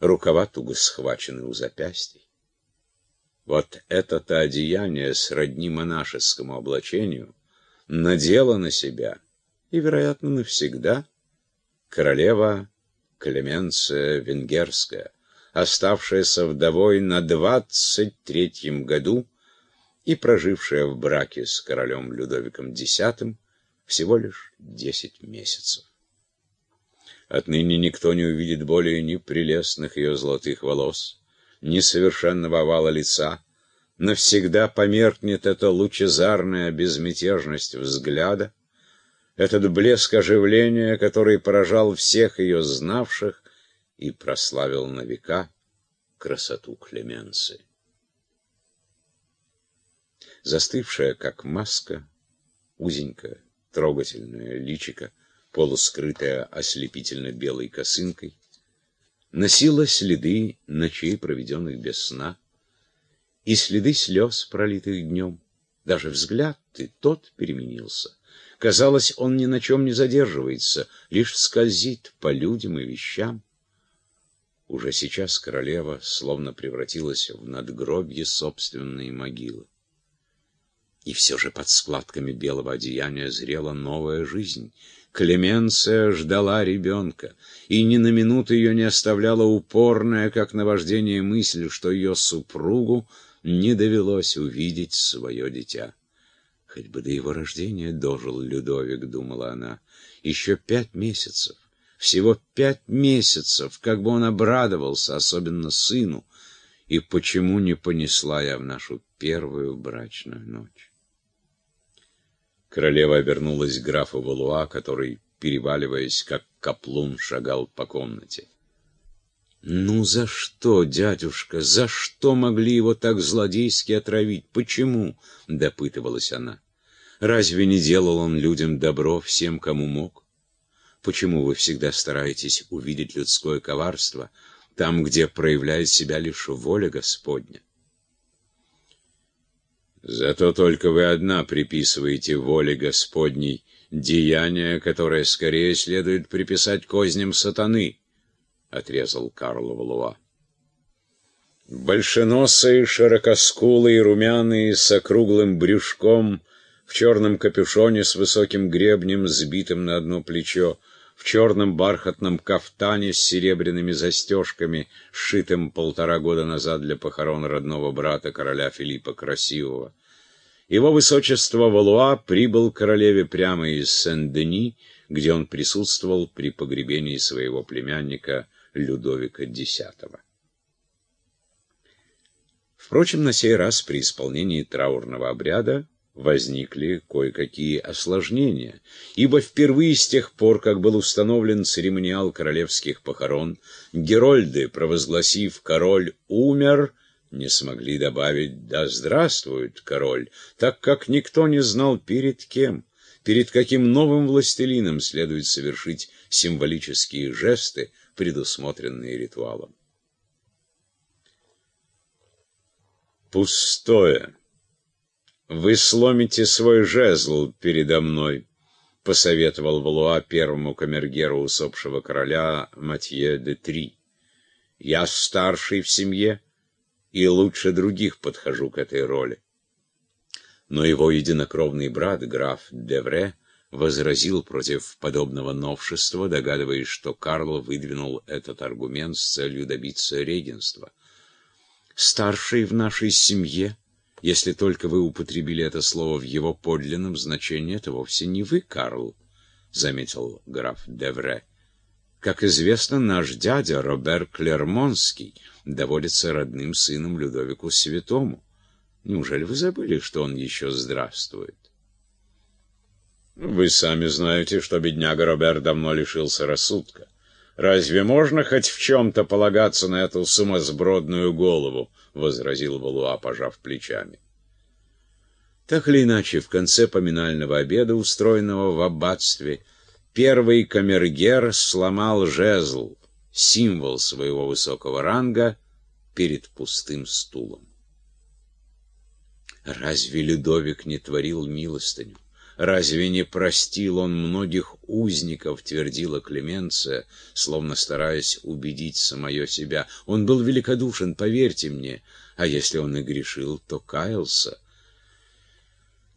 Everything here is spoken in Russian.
рукава туго схвачены у запястий. Вот это-то одеяние сродни монашескому облачению надела на себя, и, вероятно, навсегда, королева Клеменция Венгерская, оставшаяся вдовой на двадцать третьем году и прожившая в браке с королем Людовиком X всего лишь десять месяцев. Отныне никто не увидит более ни прелестных ее золотых волос, ни совершенного овала лица, навсегда померкнет эта лучезарная безмятежность взгляда, этот блеск оживления, который поражал всех ее знавших и прославил на века красоту Клеменции. Застывшая, как маска, узенькая, трогательная личика, полускрытая ослепительно белой косынкой, носила следы ночей, проведенных без сна, и следы слез, пролитых днем. Даже взгляд и тот переменился. Казалось, он ни на чем не задерживается, лишь скользит по людям и вещам. Уже сейчас королева словно превратилась в надгробье собственной могилы. И все же под складками белого одеяния зрела новая жизнь. Клеменция ждала ребенка, и ни на минуту ее не оставляла упорная, как наваждение мысль, что ее супругу не довелось увидеть свое дитя. Хоть бы до его рождения дожил Людовик, думала она. Еще пять месяцев, всего пять месяцев, как бы он обрадовался, особенно сыну. И почему не понесла я в нашу первую брачную ночь? Королева обернулась к графу Валуа, который, переваливаясь, как каплун, шагал по комнате. «Ну за что, дядюшка, за что могли его так злодейски отравить? Почему?» — допытывалась она. Разве не делал он людям добро всем, кому мог? Почему вы всегда стараетесь увидеть людское коварство там, где проявляет себя лишь воля Господня? Зато только вы одна приписываете воле Господней деяние, которое скорее следует приписать козням сатаны, — отрезал Карл Валуа. Большеносые, широкоскулые, румяные, с округлым брюшком — в черном капюшоне с высоким гребнем, сбитым на одно плечо, в черном бархатном кафтане с серебряными застежками, сшитым полтора года назад для похорон родного брата короля Филиппа Красивого. Его высочество Валуа прибыл к королеве прямо из Сен-Дени, где он присутствовал при погребении своего племянника Людовика X. Впрочем, на сей раз при исполнении траурного обряда возникли кое-какие осложнения, ибо впервые с тех пор, как был установлен церемониал королевских похорон, герольды, провозгласив «король умер», не смогли добавить «да здравствует король», так как никто не знал перед кем, перед каким новым властелином следует совершить символические жесты, предусмотренные ритуалом. Пустое. «Вы сломите свой жезл передо мной», — посоветовал Валуа первому камергеру усопшего короля Матье де Три. «Я старший в семье и лучше других подхожу к этой роли». Но его единокровный брат, граф Девре, возразил против подобного новшества, догадываясь, что Карл выдвинул этот аргумент с целью добиться регенства. «Старший в нашей семье», если только вы употребили это слово в его подлинном значении, это вовсе не вы, Карл, — заметил граф Девре. Как известно, наш дядя Робер Клермонский доводится родным сыном Людовику Святому. Неужели вы забыли, что он еще здравствует? Вы сами знаете, что бедняга Робер давно лишился рассудка. Разве можно хоть в чем-то полагаться на эту сумасбродную голову? — возразил Валуа, пожав плечами. Так или иначе, в конце поминального обеда, устроенного в аббатстве, первый камергер сломал жезл, символ своего высокого ранга, перед пустым стулом. Разве Людовик не творил милостыню? Разве не простил он многих узников, твердила Клеменция, словно стараясь убедить самое себя. Он был великодушен, поверьте мне, а если он и грешил, то каялся.